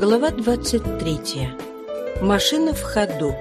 Глава 23. Машина в ходу.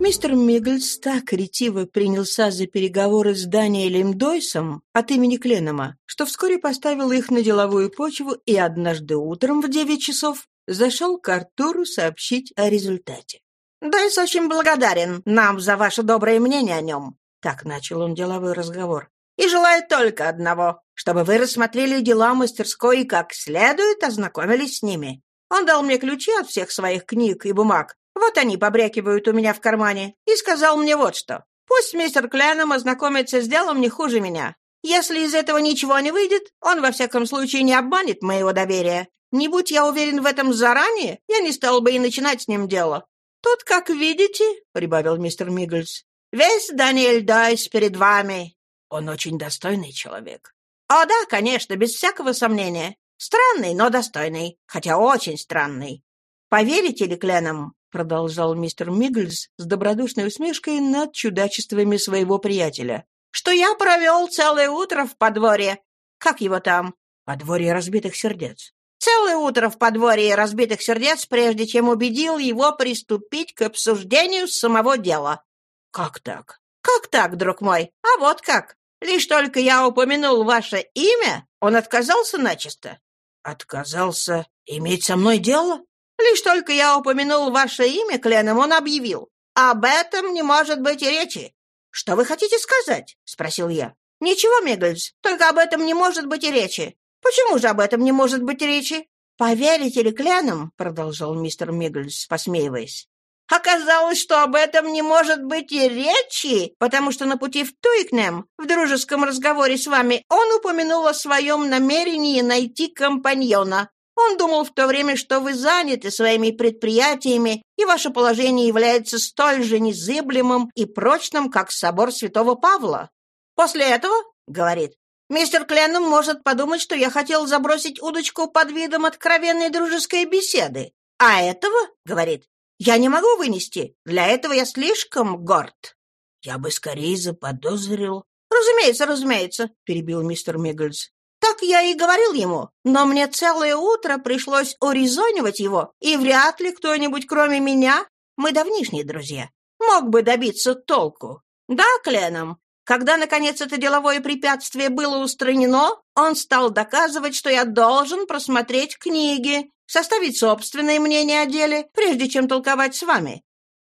Мистер Миггельс так ретиво принялся за переговоры с Даниэлем Дойсом от имени Кленома, что вскоре поставил их на деловую почву и однажды утром в девять часов зашел к Артуру сообщить о результате. «Дойс очень благодарен нам за ваше доброе мнение о нем», — так начал он деловой разговор и желает только одного, чтобы вы рассмотрели дела мастерской и как следует ознакомились с ними. Он дал мне ключи от всех своих книг и бумаг. Вот они побрякивают у меня в кармане. И сказал мне вот что. Пусть мистер Кленом ознакомится с делом не хуже меня. Если из этого ничего не выйдет, он во всяком случае не обманет моего доверия. Не будь я уверен в этом заранее, я не стал бы и начинать с ним дело. Тут, как видите, — прибавил мистер Миггельс, — весь Даниэль Дайс перед вами. Он очень достойный человек. О, да, конечно, без всякого сомнения. Странный, но достойный, хотя очень странный. Поверите ли Кленам, продолжал мистер Мигглс с добродушной усмешкой над чудачествами своего приятеля, что я провел целое утро в подворье. Как его там? Подворье разбитых сердец. Целое утро в подворье разбитых сердец, прежде чем убедил его приступить к обсуждению самого дела. Как так? Как так, друг мой? А вот как. Лишь только я упомянул ваше имя, он отказался начисто. Отказался иметь со мной дело? Лишь только я упомянул ваше имя, Кленом, он объявил. Об этом не может быть и речи. Что вы хотите сказать? Спросил я. Ничего, Миггельс, только об этом не может быть и речи. Почему же об этом не может быть речи? Поверите ли Кленом, продолжал мистер Миггельс, посмеиваясь, Оказалось, что об этом не может быть и речи, потому что на пути в Туикнем, в дружеском разговоре с вами, он упомянул о своем намерении найти компаньона. Он думал в то время, что вы заняты своими предприятиями, и ваше положение является столь же незыблемым и прочным, как собор святого Павла. После этого, — говорит, — мистер Кленном может подумать, что я хотел забросить удочку под видом откровенной дружеской беседы. А этого, — говорит, я не могу вынести. Для этого я слишком горд. Я бы скорее заподозрил. Разумеется, разумеется, перебил мистер Миггельс. Так я и говорил ему, но мне целое утро пришлось урезонивать его, и вряд ли кто-нибудь, кроме меня, мы давнишние друзья, мог бы добиться толку. Да, Кленом, когда, наконец, это деловое препятствие было устранено, он стал доказывать, что я должен просмотреть книги, составить собственное мнение о деле, прежде чем толковать с вами.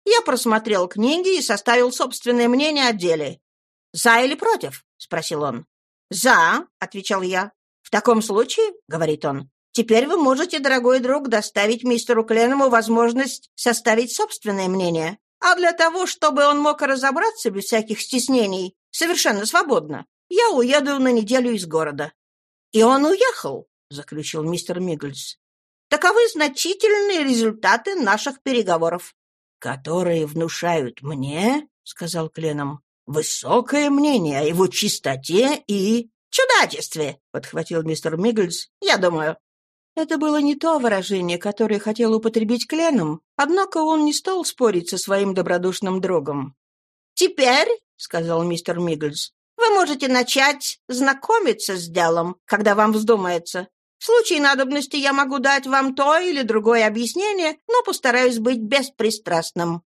Я просмотрел книги и составил собственное мнение о деле. «За или против?» — спросил он. «За», — отвечал я. «В таком случае», — говорит он, — «теперь вы можете, дорогой друг, доставить мистеру Кленному возможность составить собственное мнение. А для того, чтобы он мог разобраться без всяких стеснений, совершенно свободно, я уеду на неделю из города». «И он уехал», — заключил мистер Миггельс. Таковы значительные результаты наших переговоров. — Которые внушают мне, — сказал Кленом, — высокое мнение о его чистоте и... — Чудачестве, — подхватил мистер Миггельс, — я думаю. Это было не то выражение, которое хотел употребить Кленом, однако он не стал спорить со своим добродушным другом. «Теперь, — сказал мистер Миггельс, — вы можете начать знакомиться с делом, когда вам вздумается. В случае надобности я могу дать вам то или другое объяснение, но постараюсь быть беспристрастным».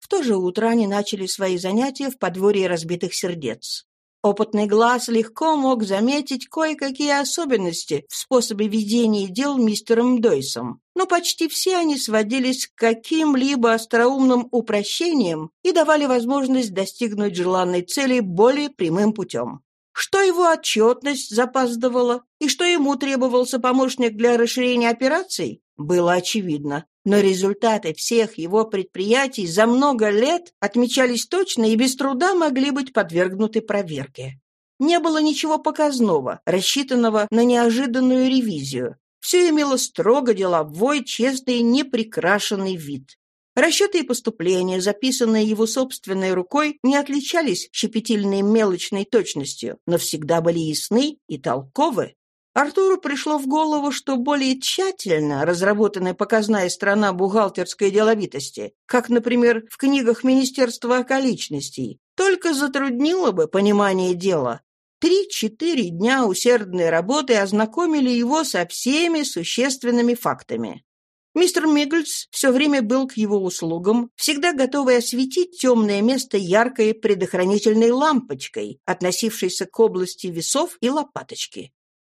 В то же утро они начали свои занятия в подворье разбитых сердец. Опытный глаз легко мог заметить кое-какие особенности в способе ведения дел мистером Дойсом, но почти все они сводились к каким-либо остроумным упрощениям и давали возможность достигнуть желанной цели более прямым путем. Что его отчетность запаздывала и что ему требовался помощник для расширения операций, было очевидно. Но результаты всех его предприятий за много лет отмечались точно и без труда могли быть подвергнуты проверке. Не было ничего показного, рассчитанного на неожиданную ревизию. Все имело строго деловой, честный, неприкрашенный вид. Расчеты и поступления, записанные его собственной рукой, не отличались щепетильной мелочной точностью, но всегда были ясны и толковы. Артуру пришло в голову, что более тщательно разработанная показная сторона бухгалтерской деловитости, как, например, в книгах Министерства околичностей, только затруднило бы понимание дела. Три-четыре дня усердной работы ознакомили его со всеми существенными фактами. Мистер Миггельс все время был к его услугам, всегда готовый осветить темное место яркой предохранительной лампочкой, относившейся к области весов и лопаточки.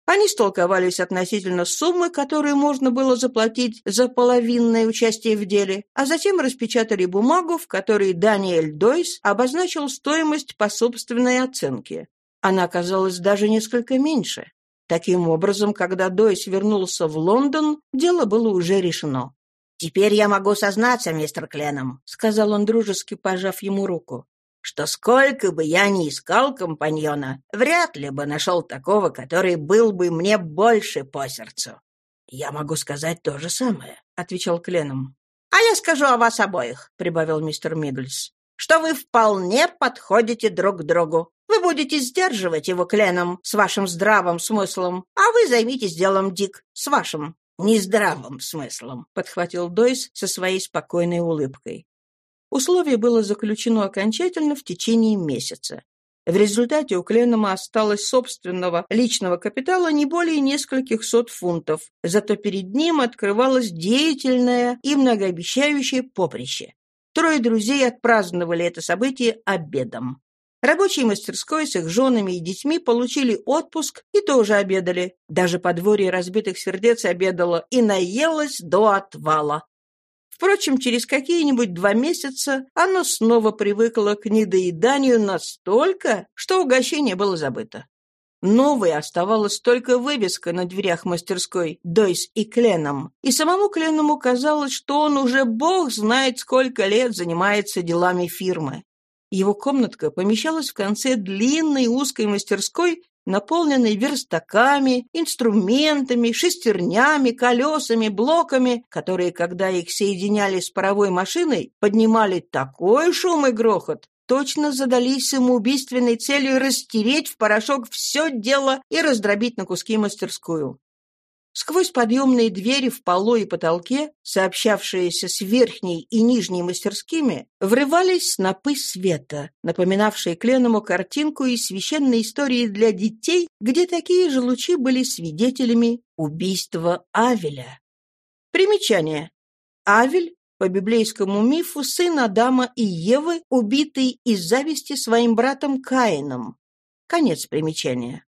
Они столковались относительно суммы, которую можно было заплатить за половинное участие в деле, а затем распечатали бумагу, в которой Даниэль Дойс обозначил стоимость по собственной оценке. Она оказалась даже несколько меньше. Таким образом, когда Дойс вернулся в Лондон, дело было уже решено. «Теперь я могу сознаться, мистер Кленом», — сказал он дружески, пожав ему руку, «что сколько бы я ни искал компаньона, вряд ли бы нашел такого, который был бы мне больше по сердцу». «Я могу сказать то же самое», — отвечал Кленом. «А я скажу о вас обоих», — прибавил мистер Миддлс, «что вы вполне подходите друг к другу. Вы будете сдерживать его кленом с вашим здравым смыслом, а вы займитесь делом, Дик, с вашим нездравым смыслом», — подхватил Дойс со своей спокойной улыбкой. Условие было заключено окончательно в течение месяца. В результате у Кленома осталось собственного личного капитала не более нескольких сот фунтов, зато перед ним открывалось деятельное и многообещающее поприще. Трое друзей отпраздновали это событие обедом. Рабочие мастерской с их женами и детьми получили отпуск и тоже обедали. Даже подворье разбитых сердец обедало и наелось до отвала. Впрочем, через какие-нибудь два месяца оно снова привыкло к недоеданию настолько, что угощение было забыто. Новой оставалась только вывеска на дверях мастерской «Дойс и Кленом», и самому Кленому казалось, что он уже бог знает сколько лет занимается делами фирмы. Его комнатка помещалась в конце длинной узкой мастерской, наполненной верстаками, инструментами, шестернями, колесами, блоками, которые, когда их соединяли с паровой машиной, поднимали такой шум и грохот, точно задались самоубийственной целью растереть в порошок все дело и раздробить на куски мастерскую. Сквозь подъемные двери в полу и потолке, сообщавшиеся с верхней и нижней мастерскими, врывались снопы света, напоминавшие Кленому картинку из священной истории для детей, где такие же лучи были свидетелями убийства Авеля. Примечание. Авель по библейскому мифу сын Адама и Евы, убитый из зависти своим братом Каином. Конец примечания.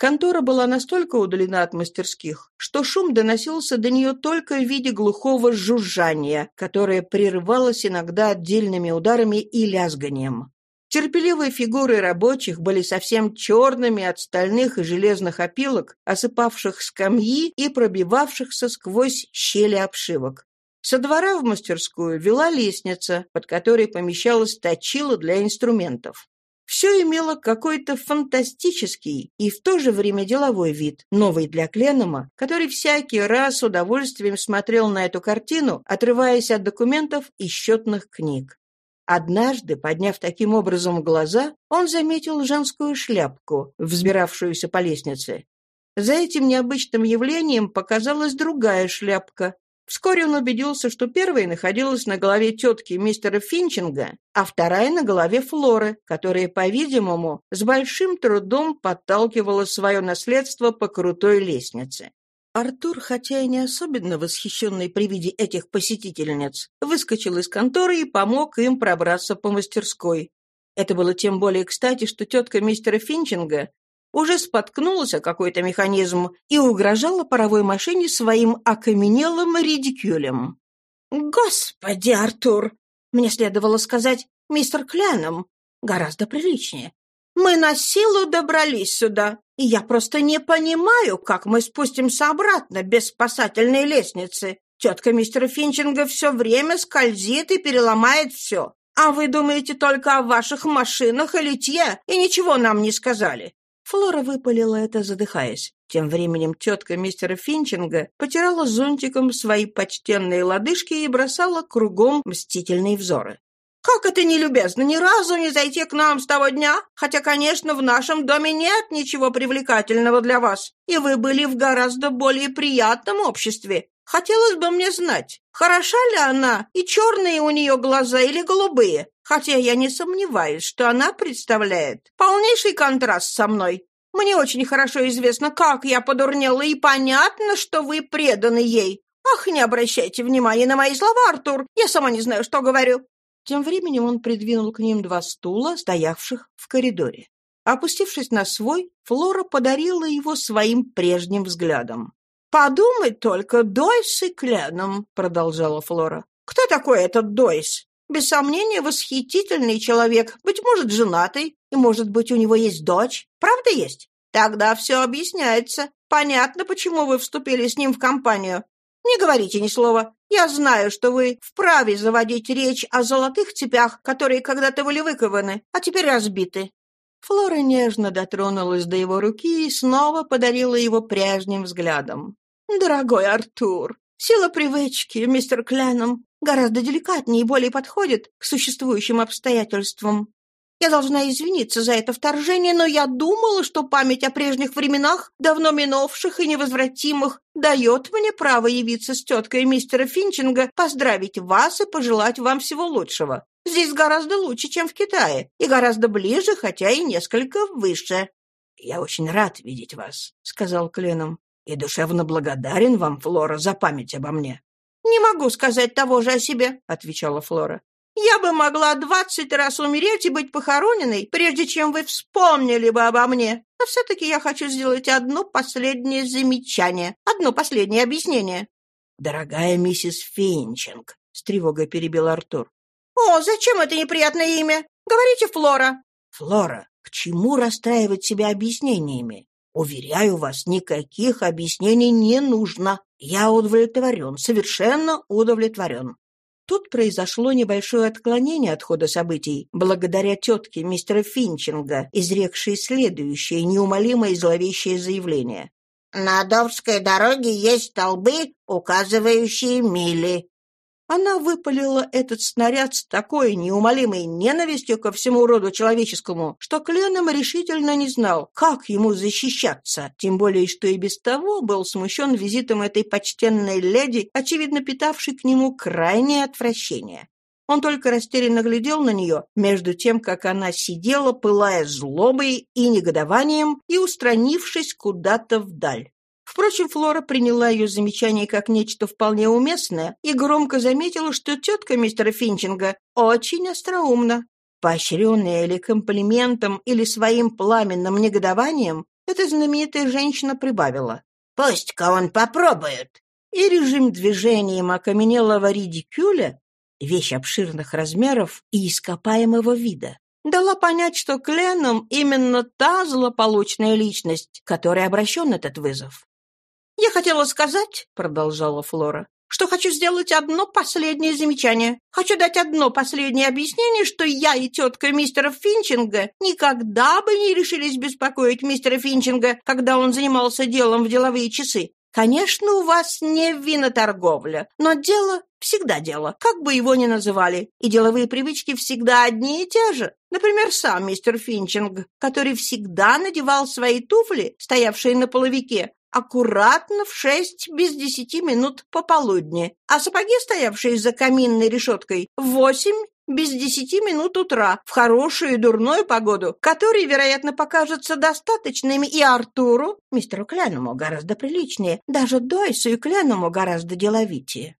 Контора была настолько удалена от мастерских, что шум доносился до нее только в виде глухого жужжания, которое прерывалось иногда отдельными ударами и лязганием. Терпеливые фигуры рабочих были совсем черными от стальных и железных опилок, осыпавших скамьи и пробивавшихся сквозь щели обшивок. Со двора в мастерскую вела лестница, под которой помещалась точила для инструментов. Все имело какой-то фантастический и в то же время деловой вид, новый для Кленома, который всякий раз с удовольствием смотрел на эту картину, отрываясь от документов и счетных книг. Однажды, подняв таким образом глаза, он заметил женскую шляпку, взбиравшуюся по лестнице. За этим необычным явлением показалась другая шляпка, Вскоре он убедился, что первая находилась на голове тетки мистера Финчинга, а вторая на голове Флоры, которая, по-видимому, с большим трудом подталкивала свое наследство по крутой лестнице. Артур, хотя и не особенно восхищенный при виде этих посетительниц, выскочил из конторы и помог им пробраться по мастерской. Это было тем более кстати, что тетка мистера Финчинга уже споткнулась о какой-то механизм и угрожала паровой машине своим окаменелым редикюлем. «Господи, Артур! Мне следовало сказать мистер Кляном. Гораздо приличнее. Мы на силу добрались сюда, и я просто не понимаю, как мы спустимся обратно без спасательной лестницы. Тетка мистера Финчинга все время скользит и переломает все. А вы думаете только о ваших машинах и литье, и ничего нам не сказали. Флора выпалила это, задыхаясь. Тем временем тетка мистера Финчинга потирала зонтиком свои почтенные лодыжки и бросала кругом мстительные взоры. «Как это нелюбезно ни разу не зайти к нам с того дня? Хотя, конечно, в нашем доме нет ничего привлекательного для вас, и вы были в гораздо более приятном обществе. Хотелось бы мне знать, хороша ли она, и черные у нее глаза или голубые, хотя я не сомневаюсь, что она представляет полнейший контраст со мной. Мне очень хорошо известно, как я подурнела, и понятно, что вы преданы ей. Ах, не обращайте внимания на мои слова, Артур, я сама не знаю, что говорю». Тем временем он придвинул к ним два стула, стоявших в коридоре. Опустившись на свой, Флора подарила его своим прежним взглядом. «Подумать только, Дойс и Кленом», — продолжала Флора. «Кто такой этот Дойс? Без сомнения, восхитительный человек, быть может, женатый, и, может быть, у него есть дочь. Правда есть? Тогда все объясняется. Понятно, почему вы вступили с ним в компанию. Не говорите ни слова. Я знаю, что вы вправе заводить речь о золотых цепях, которые когда-то были выкованы, а теперь разбиты. Флора нежно дотронулась до его руки и снова подарила его прежним взглядом. «Дорогой Артур, сила привычки, мистер Кленом, гораздо деликатнее и более подходит к существующим обстоятельствам. Я должна извиниться за это вторжение, но я думала, что память о прежних временах, давно минувших и невозвратимых, дает мне право явиться с теткой мистера Финчинга, поздравить вас и пожелать вам всего лучшего. Здесь гораздо лучше, чем в Китае, и гораздо ближе, хотя и несколько выше». «Я очень рад видеть вас», — сказал Кленом, «и душевно благодарен вам, Флора, за память обо мне». «Не могу сказать того же о себе», — отвечала Флора. Я бы могла двадцать раз умереть и быть похороненной, прежде чем вы вспомнили бы обо мне. Но все-таки я хочу сделать одно последнее замечание, одно последнее объяснение». «Дорогая миссис Финчинг», — с тревогой перебил Артур. «О, зачем это неприятное имя? Говорите, Флора». «Флора, к чему расстраивать себя объяснениями? Уверяю вас, никаких объяснений не нужно. Я удовлетворен, совершенно удовлетворен. Тут произошло небольшое отклонение от хода событий, благодаря тетке мистера Финчинга, изрекшей следующее неумолимое и зловещее заявление. «На Довской дороге есть столбы, указывающие мили. Она выпалила этот снаряд с такой неумолимой ненавистью ко всему роду человеческому, что Кленом решительно не знал, как ему защищаться, тем более, что и без того был смущен визитом этой почтенной леди, очевидно питавшей к нему крайнее отвращение. Он только растерянно глядел на нее, между тем, как она сидела, пылая злобой и негодованием и устранившись куда-то вдаль. Впрочем, Флора приняла ее замечание как нечто вполне уместное и громко заметила, что тетка мистера Финчинга очень остроумна. Поощренная или комплиментом, или своим пламенным негодованием, эта знаменитая женщина прибавила. «Пусть-ка он попробует». И режим движением окаменелого ridicule, вещь обширных размеров и ископаемого вида, дала понять, что Кленом именно та злополучная личность, которой обращен этот вызов. «Я хотела сказать», — продолжала Флора, что хочу сделать одно последнее замечание. Хочу дать одно последнее объяснение, что я и тетка мистера Финчинга никогда бы не решились беспокоить мистера Финчинга, когда он занимался делом в деловые часы. Конечно, у вас не виноторговля, но дело всегда дело, как бы его ни называли, и деловые привычки всегда одни и те же. Например, сам мистер Финчинг, который всегда надевал свои туфли, стоявшие на половике, аккуратно в шесть без десяти минут пополудни, а сапоги, стоявшие за каминной решеткой, в восемь без десяти минут утра, в хорошую и дурную погоду, которые, вероятно, покажутся достаточными и Артуру, мистеру Кляному, гораздо приличнее, даже Дойсу и Кляному гораздо деловитее.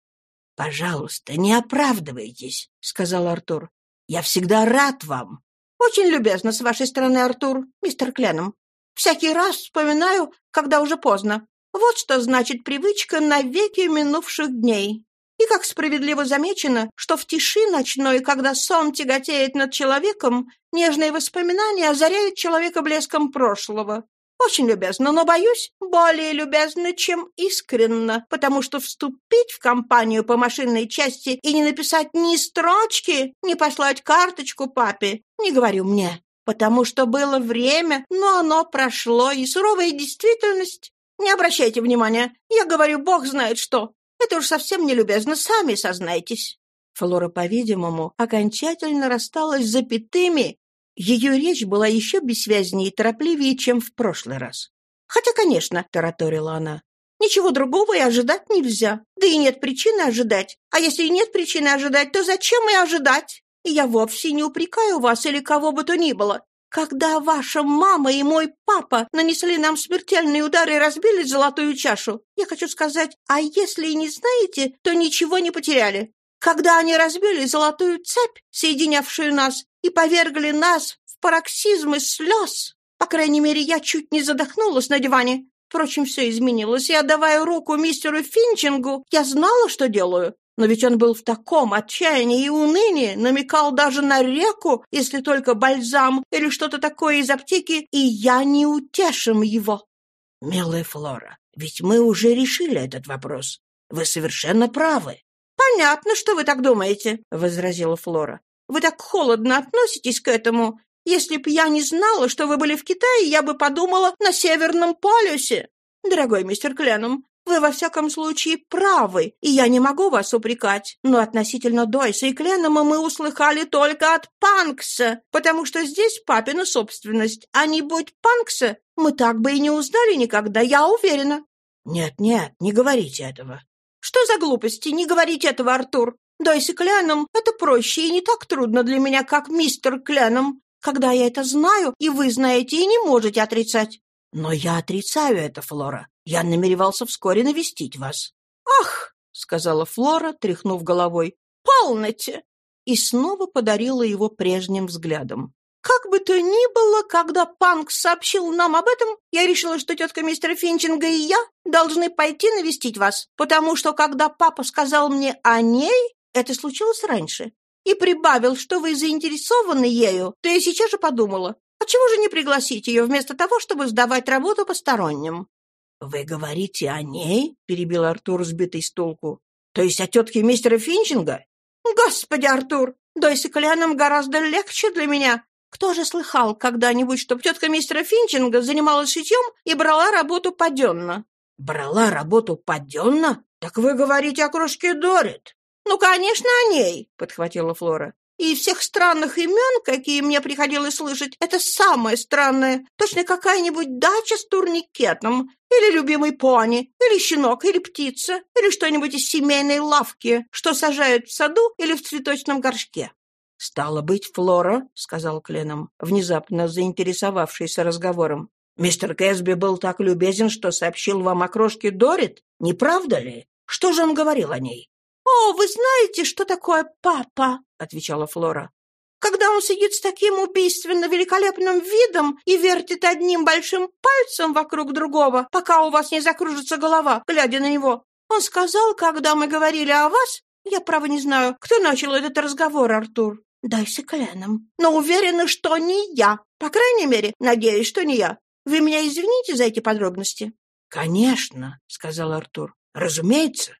«Пожалуйста, не оправдывайтесь», — сказал Артур. «Я всегда рад вам». «Очень любезно с вашей стороны, Артур, мистер Кляном. Всякий раз вспоминаю, когда уже поздно. Вот что значит привычка навеки минувших дней. И как справедливо замечено, что в тиши ночной, когда сон тяготеет над человеком, нежные воспоминания озаряют человека блеском прошлого. Очень любезно, но, боюсь, более любезно, чем искренно, потому что вступить в компанию по машинной части и не написать ни строчки, не послать карточку папе, не говорю мне, потому что было время, но оно прошло, и суровая действительность... Не обращайте внимания, я говорю, бог знает что. Это уж совсем нелюбезно, сами сознайтесь». Флора, по-видимому, окончательно рассталась с запятыми. Ее речь была еще бессвязнее и торопливее, чем в прошлый раз. «Хотя, конечно», — тараторила она, Ничего другого и ожидать нельзя. Да и нет причины ожидать. А если и нет причины ожидать, то зачем и ожидать? И я вовсе не упрекаю вас или кого бы то ни было. Когда ваша мама и мой папа нанесли нам смертельные удары и разбили золотую чашу, я хочу сказать, а если и не знаете, то ничего не потеряли. Когда они разбили золотую цепь, соединявшую нас, и повергли нас в пароксизмы слез, по крайней мере, я чуть не задохнулась на диване, Впрочем, все изменилось, и, отдавая руку мистеру Финчингу, я знала, что делаю. Но ведь он был в таком отчаянии и унынии, намекал даже на реку, если только бальзам или что-то такое из аптеки, и я не утешим его. Милая Флора, ведь мы уже решили этот вопрос. Вы совершенно правы. Понятно, что вы так думаете, возразила Флора. Вы так холодно относитесь к этому. Если б я не знала, что вы были в Китае, я бы подумала на Северном полюсе. Дорогой мистер Кленум, вы во всяком случае правы, и я не могу вас упрекать. Но относительно Дойса и Кленома мы услыхали только от Панкса, потому что здесь папина собственность, а не будь Панкса, мы так бы и не узнали никогда, я уверена. Нет-нет, не говорите этого. Что за глупости, не говорить этого, Артур? Дойс и Кленом — это проще и не так трудно для меня, как мистер Кленом когда я это знаю, и вы знаете, и не можете отрицать». «Но я отрицаю это, Флора. Я намеревался вскоре навестить вас». «Ах!» — сказала Флора, тряхнув головой. «Полноте!» И снова подарила его прежним взглядом. «Как бы то ни было, когда Панк сообщил нам об этом, я решила, что тетка мистера Финчинга и я должны пойти навестить вас, потому что, когда папа сказал мне о ней, это случилось раньше и прибавил, что вы заинтересованы ею, то я сейчас же подумала, а чего же не пригласить ее вместо того, чтобы сдавать работу посторонним?» «Вы говорите о ней?» — перебил Артур, сбитый с толку. «То есть о тетке мистера Финчинга?» «Господи, Артур, да и с Эколяном гораздо легче для меня. Кто же слыхал когда-нибудь, чтоб тетка мистера Финчинга занималась шитьем и брала работу паденно?» «Брала работу паденно? Так вы говорите о крошке Дорит?» «Ну, конечно, о ней», — подхватила Флора. «И всех странных имен, какие мне приходилось слышать, это самое странное. Точно какая-нибудь дача с турникетом, или любимый пони, или щенок, или птица, или что-нибудь из семейной лавки, что сажают в саду или в цветочном горшке». «Стало быть, Флора», — сказал Кленом, внезапно заинтересовавшийся разговором. «Мистер Кэсби был так любезен, что сообщил вам о крошке Дорит, не правда ли? Что же он говорил о ней?» «О, вы знаете, что такое папа?» — отвечала Флора. «Когда он сидит с таким убийственно великолепным видом и вертит одним большим пальцем вокруг другого, пока у вас не закружится голова, глядя на него. Он сказал, когда мы говорили о вас, я, право, не знаю, кто начал этот разговор, Артур. Дайся кляном. Но уверена, что не я. По крайней мере, надеюсь, что не я. Вы меня извините за эти подробности?» «Конечно», — сказал Артур. «Разумеется».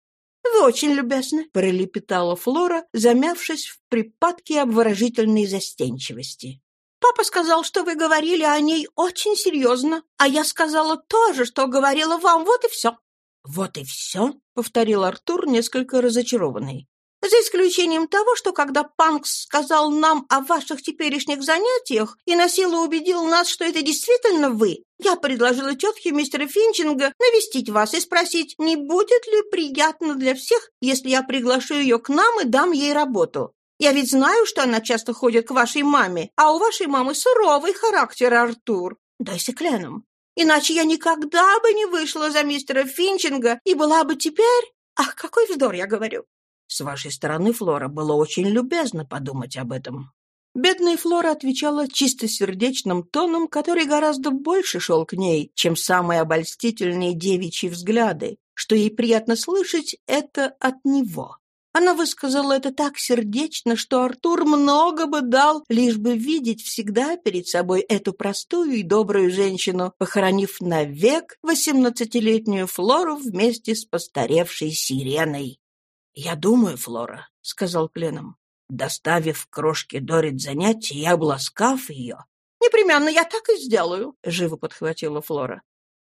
«Вы очень любезны», — пролепетала Флора, замявшись в припадке обворожительной застенчивости. «Папа сказал, что вы говорили о ней очень серьезно, а я сказала тоже, что говорила вам, вот и все». «Вот и все?» — повторил Артур, несколько разочарованный. За исключением того, что когда Панкс сказал нам о ваших теперешних занятиях и на убедил нас, что это действительно вы, я предложила тетке мистера Финчинга навестить вас и спросить, не будет ли приятно для всех, если я приглашу ее к нам и дам ей работу. Я ведь знаю, что она часто ходит к вашей маме, а у вашей мамы суровый характер, Артур. Дайся кляном. Иначе я никогда бы не вышла за мистера Финчинга и была бы теперь... Ах, какой вздор я говорю. С вашей стороны, Флора, было очень любезно подумать об этом». Бедная Флора отвечала чистосердечным тоном, который гораздо больше шел к ней, чем самые обольстительные девичьи взгляды, что ей приятно слышать это от него. Она высказала это так сердечно, что Артур много бы дал, лишь бы видеть всегда перед собой эту простую и добрую женщину, похоронив навек восемнадцатилетнюю Флору вместе с постаревшей сиреной. «Я думаю, Флора», — сказал Кленом, доставив крошке Дорит занятие и обласкав ее. «Непременно я так и сделаю», — живо подхватила Флора.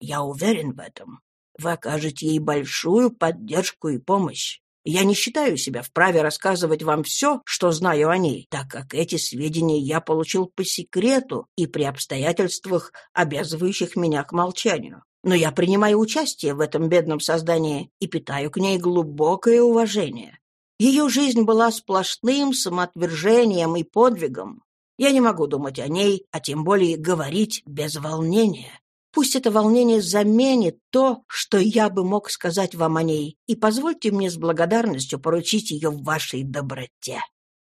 «Я уверен в этом. Вы окажете ей большую поддержку и помощь. Я не считаю себя вправе рассказывать вам все, что знаю о ней, так как эти сведения я получил по секрету и при обстоятельствах, обязывающих меня к молчанию. Но я принимаю участие в этом бедном создании и питаю к ней глубокое уважение. Ее жизнь была сплошным самоотвержением и подвигом. Я не могу думать о ней, а тем более говорить без волнения. Пусть это волнение заменит то, что я бы мог сказать вам о ней, и позвольте мне с благодарностью поручить ее в вашей доброте».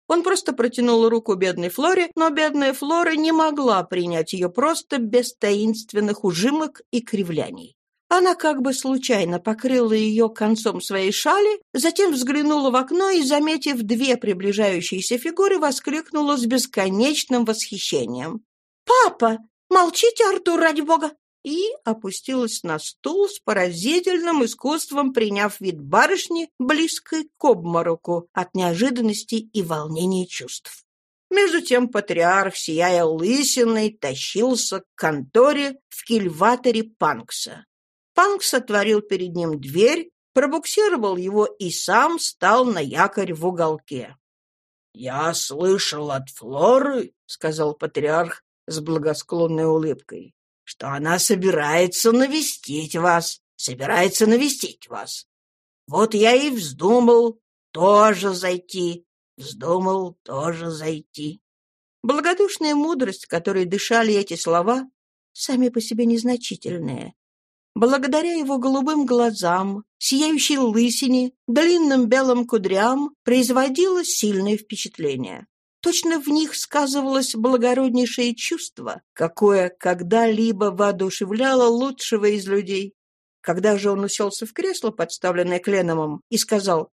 Он просто протянул руку бедной Флоре, но бедная Флора не могла принять ее просто без таинственных ужимок и кривляний. Она как бы случайно покрыла ее концом своей шали, затем взглянула в окно и, заметив две приближающиеся фигуры, воскликнула с бесконечным восхищением. «Папа! Молчите, Артур, ради бога! И опустилась на стул с поразительным искусством, приняв вид барышни, близкой к обмороку от неожиданности и волнения чувств. Между тем патриарх, сияя лысиной, тащился к конторе в кильваторе Панкса. Панкс отворил перед ним дверь, пробуксировал его и сам стал на якорь в уголке. «Я слышал от Флоры», — сказал патриарх с благосклонной улыбкой, что она собирается навестить вас, собирается навестить вас. Вот я и вздумал тоже зайти, вздумал тоже зайти. Благодушная мудрость, которой дышали эти слова, сами по себе незначительные. Благодаря его голубым глазам, сияющей лысине, длинным белым кудрям производило сильное впечатление. Точно в них сказывалось благороднейшее чувство, какое когда-либо воодушевляло лучшего из людей. Когда же он уселся в кресло, подставленное Кленомом, и сказал,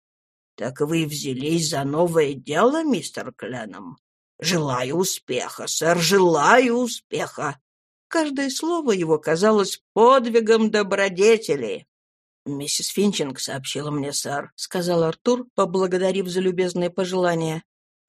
«Так вы взялись за новое дело, мистер Кленом? Желаю успеха, сэр, желаю успеха!» Каждое слово его казалось подвигом добродетели. «Миссис Финчинг сообщила мне, сэр», — сказал Артур, поблагодарив за любезные пожелания,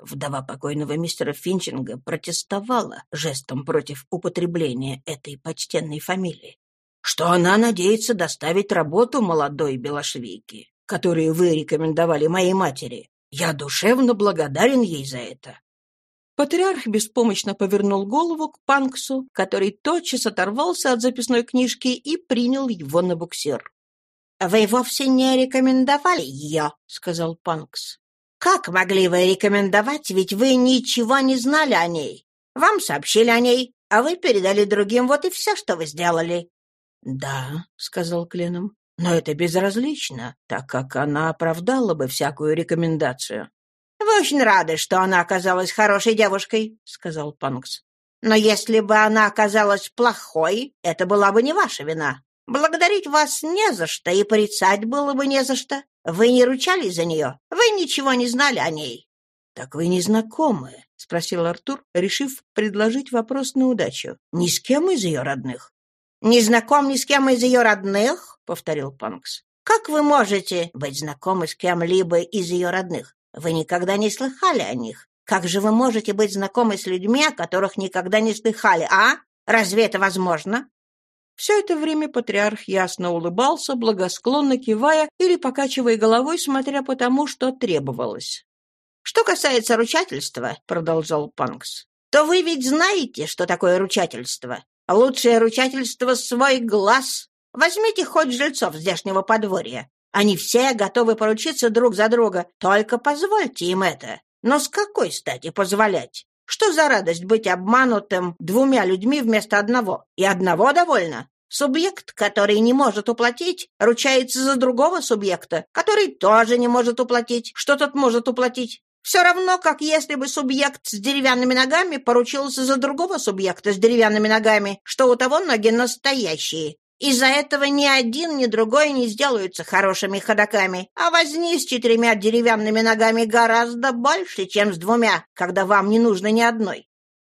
Вдова покойного мистера Финчинга протестовала жестом против употребления этой почтенной фамилии, что она надеется доставить работу молодой белошвейке, которую вы рекомендовали моей матери. Я душевно благодарен ей за это. Патриарх беспомощно повернул голову к Панксу, который тотчас оторвался от записной книжки и принял его на буксир. «Вы вовсе не рекомендовали ее», — сказал Панкс. Как могли вы рекомендовать, ведь вы ничего не знали о ней? Вам сообщили о ней, а вы передали другим, вот и все, что вы сделали». «Да», — сказал Кленом, — «но это безразлично, так как она оправдала бы всякую рекомендацию». «Вы очень рады, что она оказалась хорошей девушкой», — сказал Панкс. «Но если бы она оказалась плохой, это была бы не ваша вина. Благодарить вас не за что, и порицать было бы не за что. Вы не ручались за нее? Вы ничего не знали о ней?» «Так вы не знакомы?» — спросил Артур, решив предложить вопрос на удачу. «Ни с кем из ее родных?» «Не знаком ни с кем из ее родных?» — повторил Панкс. «Как вы можете быть знакомы с кем-либо из ее родных? Вы никогда не слыхали о них. Как же вы можете быть знакомы с людьми, о которых никогда не слыхали, а? Разве это возможно? Все это время патриарх ясно улыбался, благосклонно кивая или покачивая головой, смотря по тому, что требовалось. «Что касается ручательства», — продолжал Панкс, «то вы ведь знаете, что такое ручательство. Лучшее ручательство — свой глаз. Возьмите хоть жильцов здешнего подворья. Они все готовы поручиться друг за друга, только позвольте им это. Но с какой стати позволять? Что за радость быть обманутым двумя людьми вместо одного? И одного довольно. Субъект, который не может уплатить, ручается за другого субъекта, который тоже не может уплатить. Что тот может уплатить? Все равно, как если бы субъект с деревянными ногами поручился за другого субъекта с деревянными ногами, что у того ноги настоящие. Из-за этого ни один, ни другой не сделаются хорошими ходоками, а возни с четырьмя деревянными ногами гораздо больше, чем с двумя, когда вам не нужно ни одной.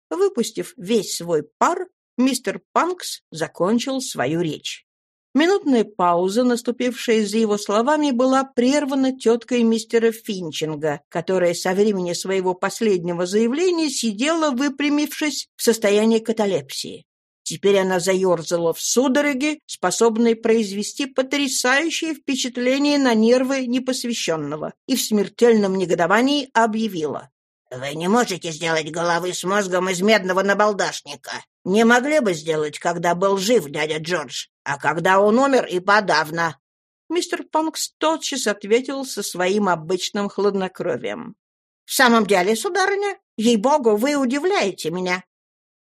Выпустив весь свой пар, мистер Панкс закончил свою речь. Минутная пауза, наступившая за его словами, была прервана теткой мистера Финчинга, которая со времени своего последнего заявления сидела, выпрямившись в состоянии каталепсии. Теперь она заерзала в судороге, способной произвести потрясающее впечатление на нервы непосвященного, и в смертельном негодовании объявила. «Вы не можете сделать головы с мозгом из медного набалдашника. Не могли бы сделать, когда был жив дядя Джордж. А когда он умер, и подавно. Мистер Панкс тотчас ответил со своим обычным хладнокровием. «В самом деле, сударыня, ей-богу, вы удивляете меня.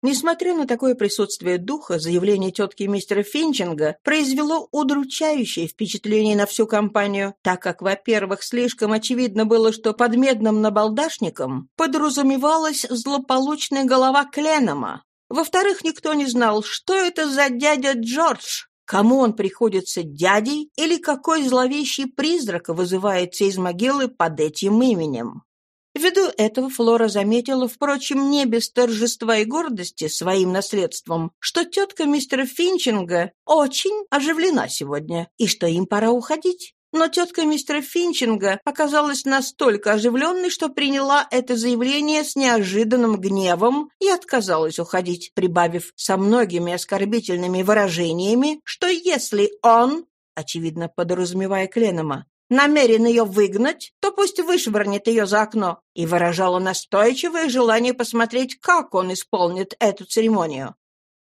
Несмотря на такое присутствие духа, заявление тетки мистера Финчинга произвело удручающее впечатление на всю компанию, так как, во-первых, слишком очевидно было, что под медным набалдашником подразумевалась злополучная голова Кленома. Во-вторых, никто не знал, что это за дядя Джордж, кому он приходится дядей или какой зловещий призрак вызывается из могилы под этим именем. Ввиду этого Флора заметила, впрочем, не без торжества и гордости своим наследством, что тетка мистера Финчинга очень оживлена сегодня, и что им пора уходить. Но тетка мистера Финчинга оказалась настолько оживленной, что приняла это заявление с неожиданным гневом и отказалась уходить, прибавив со многими оскорбительными выражениями, что если он, очевидно подразумевая Кленома, намерен ее выгнать, то пусть вышвырнет ее за окно, и выражала настойчивое желание посмотреть, как он исполнит эту церемонию.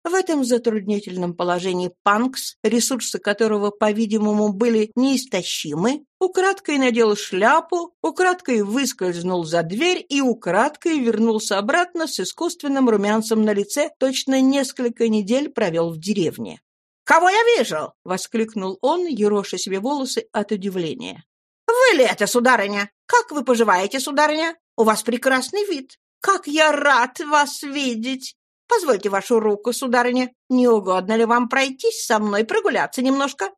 В этом затруднительном положении Панкс, ресурсы которого, по-видимому, были неистощимы, украдкой надел шляпу, украдкой выскользнул за дверь и украдкой вернулся обратно с искусственным румянцем на лице, точно несколько недель провел в деревне. «Кого я вижу?» — воскликнул он, ероша себе волосы от удивления. «Вы ли это, сударыня? Как вы поживаете, сударыня? У вас прекрасный вид. Как я рад вас видеть! Позвольте вашу руку, сударыня. Не угодно ли вам пройтись со мной, прогуляться немножко?»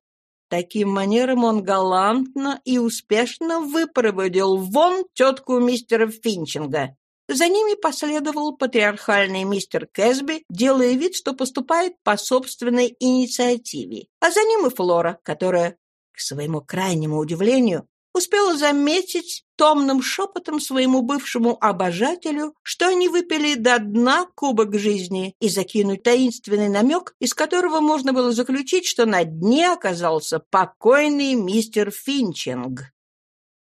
Таким манером он галантно и успешно выпроводил вон тетку мистера Финчинга, за ними последовал патриархальный мистер Кэсби, делая вид, что поступает по собственной инициативе, а за ним и Флора, которая, к своему крайнему удивлению, успела заметить томным шепотом своему бывшему обожателю, что они выпили до дна кубок жизни и закинуть таинственный намек, из которого можно было заключить, что на дне оказался покойный мистер Финчинг.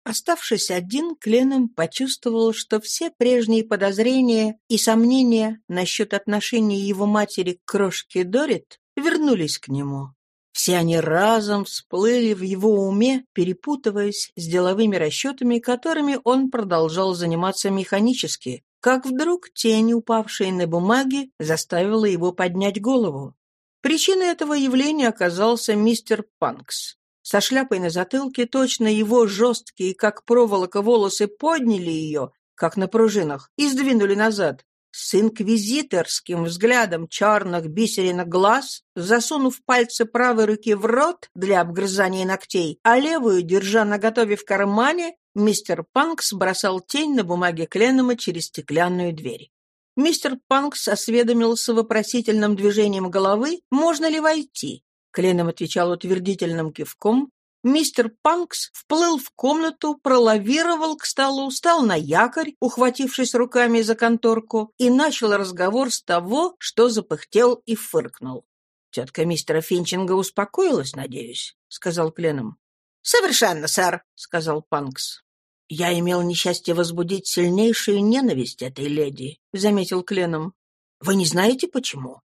Оставшись один, Кленом почувствовал, что все прежние подозрения и сомнения насчет отношения его матери к крошке Дорит вернулись к нему. Все они разом всплыли в его уме, перепутываясь с деловыми расчетами, которыми он продолжал заниматься механически, как вдруг тень, упавшая на бумаге, заставила его поднять голову. Причиной этого явления оказался мистер Панкс. Со шляпой на затылке точно его жесткие, как проволока, волосы подняли ее, как на пружинах, и сдвинули назад. С инквизиторским взглядом черных бисеринок глаз, засунув пальцы правой руки в рот для обгрызания ногтей, а левую, держа наготове в кармане, мистер Панкс бросал тень на бумаге Кленома через стеклянную дверь. Мистер Панкс осведомился вопросительным движением головы, можно ли войти. Кленом отвечал утвердительным кивком. Мистер Панкс вплыл в комнату, пролавировал к столу, стал на якорь, ухватившись руками за конторку, и начал разговор с того, что запыхтел и фыркнул. «Тетка мистера Финчинга успокоилась, надеюсь?» — сказал Кленом. «Совершенно, сэр», — сказал Панкс. «Я имел несчастье возбудить сильнейшую ненависть этой леди», — заметил Кленом. «Вы не знаете, почему?»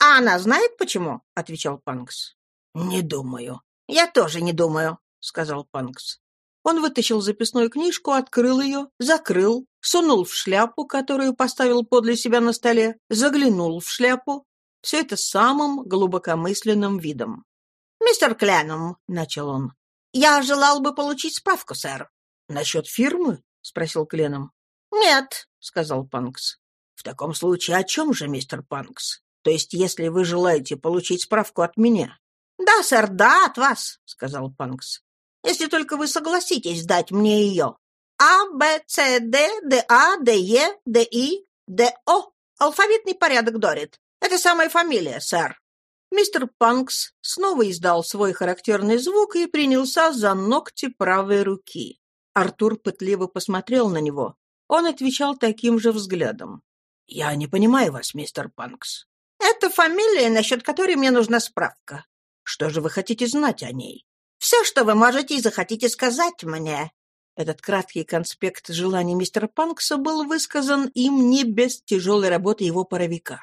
«А она знает, почему?» — отвечал Панкс. «Не думаю». «Я тоже не думаю», — сказал Панкс. Он вытащил записную книжку, открыл ее, закрыл, сунул в шляпу, которую поставил подле себя на столе, заглянул в шляпу. Все это самым глубокомысленным видом. «Мистер Кленум», — начал он, — «я желал бы получить справку, сэр». «Насчет фирмы?» — спросил Кленом. «Нет», — сказал Панкс. «В таком случае о чем же, мистер Панкс?» То есть, если вы желаете получить справку от меня?» «Да, сэр, да, от вас», — сказал Панкс. «Если только вы согласитесь дать мне ее. А, Б, С, Д, Д, А, Д, Е, Д, И, Д, О. Алфавитный порядок Дорит. Это самая фамилия, сэр». Мистер Панкс снова издал свой характерный звук и принялся за ногти правой руки. Артур пытливо посмотрел на него. Он отвечал таким же взглядом. «Я не понимаю вас, мистер Панкс. Это фамилия, насчет которой мне нужна справка. Что же вы хотите знать о ней? Все, что вы можете и захотите сказать мне. Этот краткий конспект желаний мистера Панкса был высказан им не без тяжелой работы его паровика.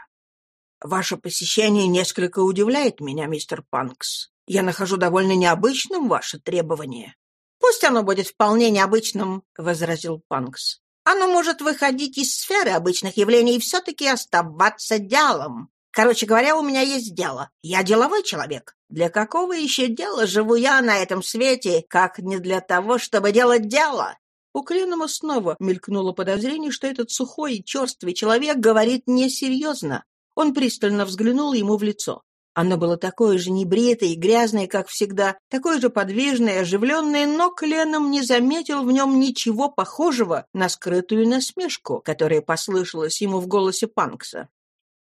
Ваше посещение несколько удивляет меня, мистер Панкс. Я нахожу довольно необычным ваше требование». «Пусть оно будет вполне необычным», — возразил Панкс. «Оно может выходить из сферы обычных явлений и все-таки оставаться делом. Короче говоря, у меня есть дело. Я деловой человек. Для какого еще дела живу я на этом свете, как не для того, чтобы делать дело?» У Кленома снова мелькнуло подозрение, что этот сухой и черствый человек говорит несерьезно. Он пристально взглянул ему в лицо. Оно было такое же небритое и грязное, как всегда, такое же подвижное и оживленное, но Кленом не заметил в нем ничего похожего на скрытую насмешку, которая послышалась ему в голосе Панкса.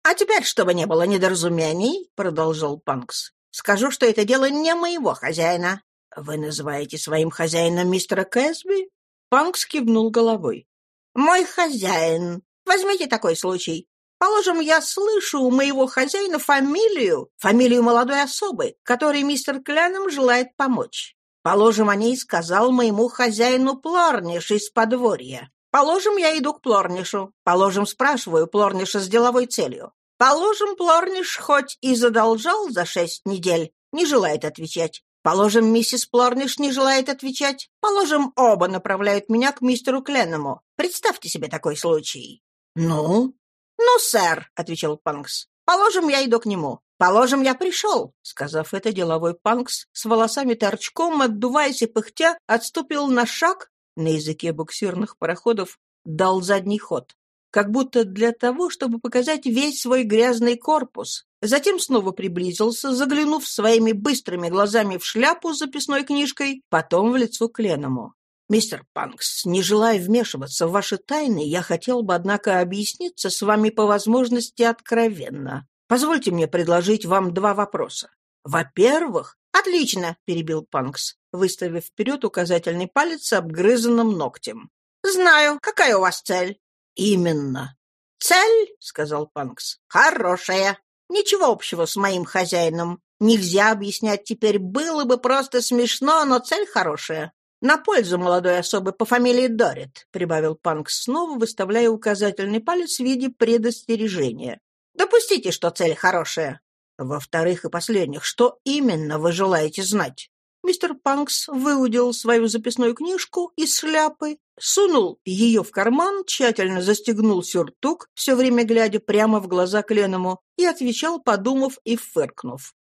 «А теперь, чтобы не было недоразумений», — продолжал Панкс, «скажу, что это дело не моего хозяина». «Вы называете своим хозяином мистера Кэсби?» Панкс кивнул головой. «Мой хозяин. Возьмите такой случай. Положим, я слышу у моего хозяина фамилию, фамилию молодой особы, которой мистер Кляном желает помочь. Положим, о ней сказал моему хозяину Плорниш из подворья. Положим, я иду к Плорнишу. Положим, спрашиваю Плорниша с деловой целью. Положим, Плорниш хоть и задолжал за шесть недель, не желает отвечать. Положим, миссис Плорниш не желает отвечать. Положим, оба направляют меня к мистеру Кленному. Представьте себе такой случай. «Ну?» «Ну, сэр», — отвечал Панкс, — «положим, я иду к нему. Положим, я пришел». Сказав это, деловой Панкс с волосами торчком, отдуваясь и пыхтя, отступил на шаг, на языке буксирных пароходов дал задний ход, как будто для того, чтобы показать весь свой грязный корпус. Затем снова приблизился, заглянув своими быстрыми глазами в шляпу с записной книжкой, потом в лицо Кленому. «Мистер Панкс, не желая вмешиваться в ваши тайны, я хотел бы, однако, объясниться с вами по возможности откровенно. Позвольте мне предложить вам два вопроса. Во-первых...» «Отлично!» — перебил Панкс, выставив вперед указательный палец с обгрызанным ногтем. «Знаю. Какая у вас цель?» «Именно». «Цель?» — сказал Панкс. «Хорошая. Ничего общего с моим хозяином. Нельзя объяснять теперь, было бы просто смешно, но цель хорошая. «На пользу молодой особы по фамилии Дорит», — прибавил Панкс снова, выставляя указательный палец в виде предостережения. «Допустите, что цель хорошая. Во-вторых и последних, что именно вы желаете знать?» Мистер Панкс выудил свою записную книжку из шляпы, сунул ее в карман, тщательно застегнул сюртук, все время глядя прямо в глаза Кленому, и отвечал, подумав и фыркнув.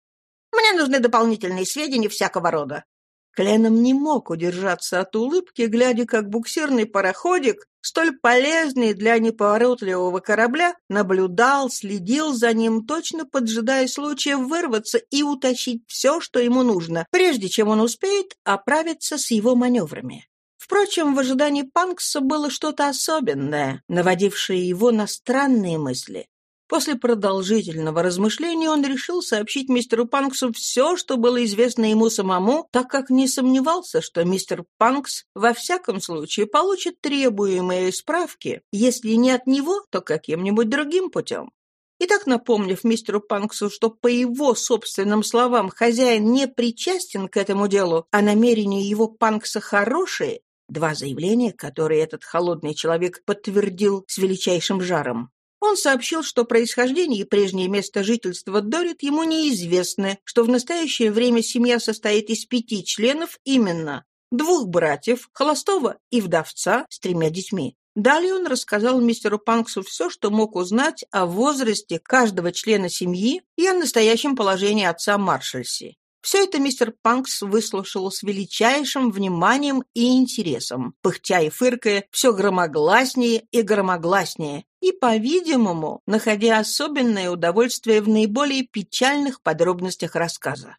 «Мне нужны дополнительные сведения всякого рода. Кленом не мог удержаться от улыбки, глядя, как буксирный пароходик, столь полезный для неповоротливого корабля, наблюдал, следил за ним, точно поджидая случая вырваться и утащить все, что ему нужно, прежде чем он успеет оправиться с его маневрами. Впрочем, в ожидании Панкса было что-то особенное, наводившее его на странные мысли. После продолжительного размышления он решил сообщить мистеру Панксу все, что было известно ему самому, так как не сомневался, что мистер Панкс во всяком случае получит требуемые справки, если не от него, то каким-нибудь другим путем. Итак, напомнив мистеру Панксу, что по его собственным словам хозяин не причастен к этому делу, а намерения его Панкса хорошие, два заявления, которые этот холодный человек подтвердил с величайшим жаром, он сообщил, что происхождение и прежнее место жительства Дорит ему неизвестны, что в настоящее время семья состоит из пяти членов именно двух братьев, холостого и вдовца с тремя детьми. Далее он рассказал мистеру Панксу все, что мог узнать о возрасте каждого члена семьи и о настоящем положении отца Маршальси. Все это мистер Панкс выслушал с величайшим вниманием и интересом, пыхтя и фыркая все громогласнее и громогласнее, и, по-видимому, находя особенное удовольствие в наиболее печальных подробностях рассказа.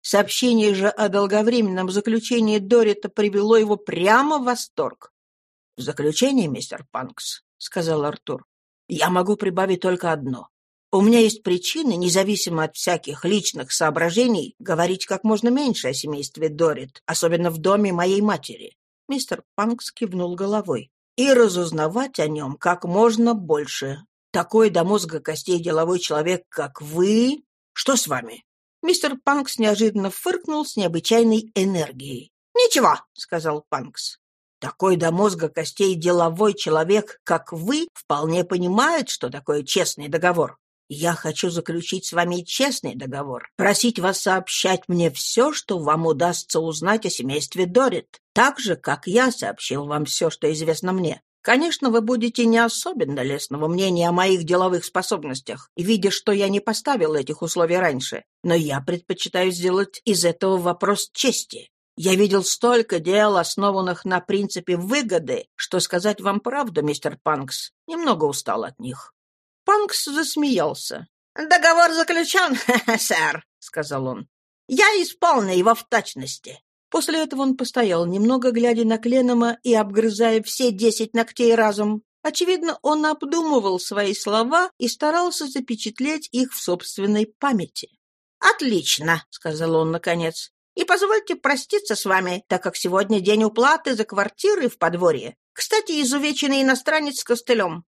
Сообщение же о долговременном заключении Дорита привело его прямо в восторг. «В заключение, мистер Панкс», — сказал Артур, — «я могу прибавить только одно. У меня есть причины, независимо от всяких личных соображений, говорить как можно меньше о семействе Дорит, особенно в доме моей матери. Мистер Панкс кивнул головой. И разузнавать о нем как можно больше. Такой до мозга костей деловой человек, как вы... Что с вами? Мистер Панкс неожиданно фыркнул с необычайной энергией. «Ничего», — сказал Панкс. Такой до мозга костей деловой человек, как вы, вполне понимает, что такое честный договор. Я хочу заключить с вами честный договор, просить вас сообщать мне все, что вам удастся узнать о семействе Дорит, так же, как я сообщил вам все, что известно мне. Конечно, вы будете не особенно лестного мнения о моих деловых способностях, видя, что я не поставил этих условий раньше, но я предпочитаю сделать из этого вопрос чести. Я видел столько дел, основанных на принципе выгоды, что сказать вам правду, мистер Панкс, немного устал от них. Панкс засмеялся. «Договор заключен, сэр», — сказал он. «Я исполню его в точности». После этого он постоял, немного глядя на Кленома и обгрызая все десять ногтей разом. Очевидно, он обдумывал свои слова и старался запечатлеть их в собственной памяти. «Отлично», — сказал он наконец. «И позвольте проститься с вами, так как сегодня день уплаты за квартиры в подворье. Кстати, изувеченный иностранец с костылем».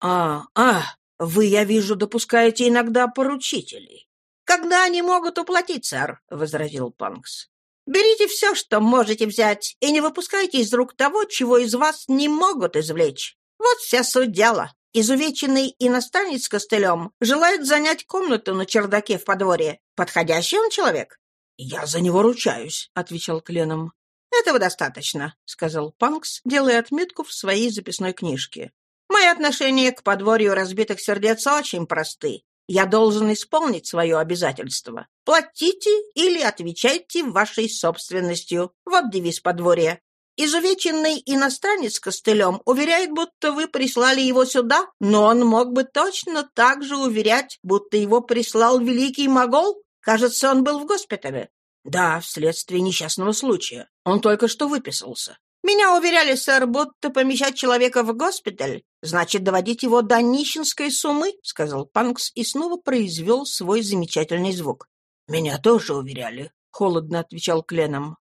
«А, а, вы, я вижу, допускаете иногда поручителей. Когда они могут уплатить, сэр, — возразил Панкс. Берите все, что можете взять, и не выпускайте из рук того, чего из вас не могут извлечь. Вот вся суть дела. Изувеченный иностранец с костылем желает занять комнату на чердаке в подворье. Подходящий он человек? — Я за него ручаюсь, — отвечал Кленом. — Этого достаточно, — сказал Панкс, делая отметку в своей записной книжке. Мои отношения к подворью разбитых сердец очень просты. Я должен исполнить свое обязательство. Платите или отвечайте вашей собственностью. Вот девиз подворья. Изувеченный иностранец костылем уверяет, будто вы прислали его сюда, но он мог бы точно так же уверять, будто его прислал великий могол. Кажется, он был в госпитале. Да, вследствие несчастного случая. Он только что выписался. Меня уверяли, сэр, будто помещать человека в госпиталь значит доводить его до нищенской суммы, — сказал Панкс и снова произвел свой замечательный звук. — Меня тоже уверяли, — холодно отвечал Кленом.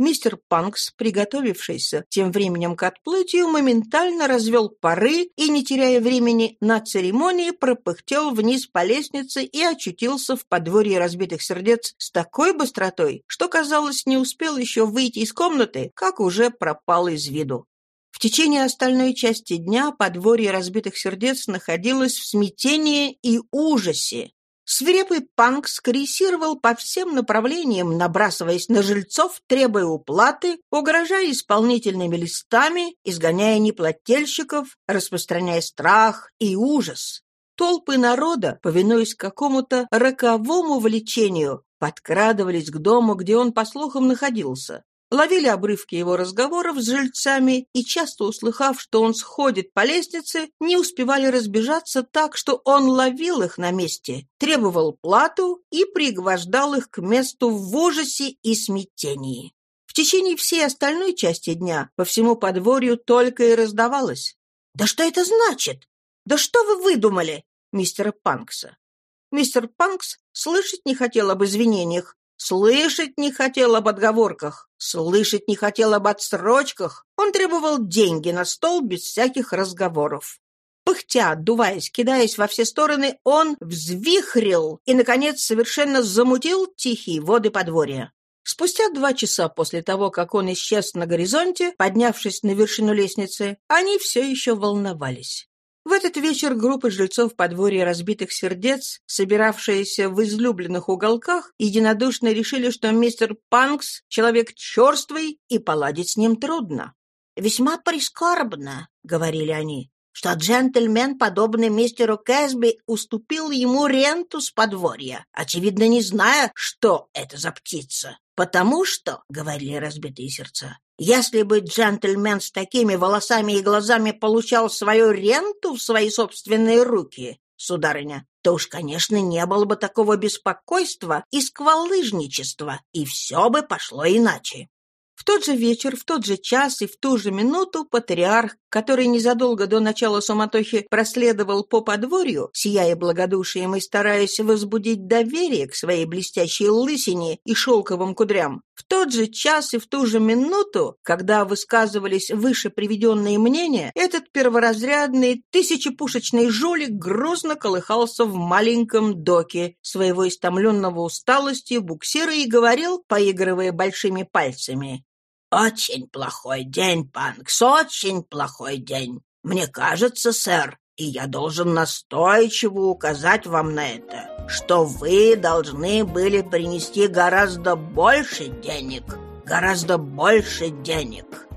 Мистер Панкс, приготовившийся тем временем к отплытию, моментально развел пары и, не теряя времени на церемонии, пропыхтел вниз по лестнице и очутился в подворье разбитых сердец с такой быстротой, что, казалось, не успел еще выйти из комнаты, как уже пропал из виду. В течение остальной части дня подворье разбитых сердец находилось в смятении и ужасе. Свирепый панк скорректировал по всем направлениям, набрасываясь на жильцов, требуя уплаты, угрожая исполнительными листами, изгоняя неплательщиков, распространяя страх и ужас. Толпы народа, повинуясь какому-то роковому влечению, подкрадывались к дому, где он, по слухам, находился ловили обрывки его разговоров с жильцами и, часто услыхав, что он сходит по лестнице, не успевали разбежаться так, что он ловил их на месте, требовал плату и пригвождал их к месту в ужасе и смятении. В течение всей остальной части дня по всему подворью только и раздавалось. «Да что это значит? Да что вы выдумали?» мистера Панкса. Мистер Панкс слышать не хотел об извинениях, Слышать не хотел об отговорках, слышать не хотел об отсрочках. Он требовал деньги на стол без всяких разговоров. Пыхтя, отдуваясь, кидаясь во все стороны, он взвихрил и, наконец, совершенно замутил тихие воды подворья. Спустя два часа после того, как он исчез на горизонте, поднявшись на вершину лестницы, они все еще волновались. В этот вечер группа жильцов подворья разбитых сердец, собиравшиеся в излюбленных уголках, единодушно решили, что мистер Панкс — человек черствый, и поладить с ним трудно. «Весьма прискорбно», — говорили они, что джентльмен, подобный мистеру Кэсби, уступил ему ренту с подворья, очевидно, не зная, что это за птица. «Потому что», — говорили разбитые сердца, если бы джентльмен с такими волосами и глазами получал свою ренту в свои собственные руки, сударыня, то уж, конечно, не было бы такого беспокойства и сквалыжничества, и все бы пошло иначе. В тот же вечер, в тот же час и в ту же минуту патриарх, который незадолго до начала суматохи проследовал по подворью, сияя благодушием и стараясь возбудить доверие к своей блестящей лысине и шелковым кудрям, в тот же час и в ту же минуту, когда высказывались выше приведенные мнения, этот перворазрядный тысячепушечный жулик грозно колыхался в маленьком доке своего истомленного усталостью буксира и говорил, поигрывая большими пальцами, «Очень плохой день, Панкс, очень плохой день. Мне кажется, сэр, И я должен настойчиво указать вам на это, что вы должны были принести гораздо больше денег, гораздо больше денег.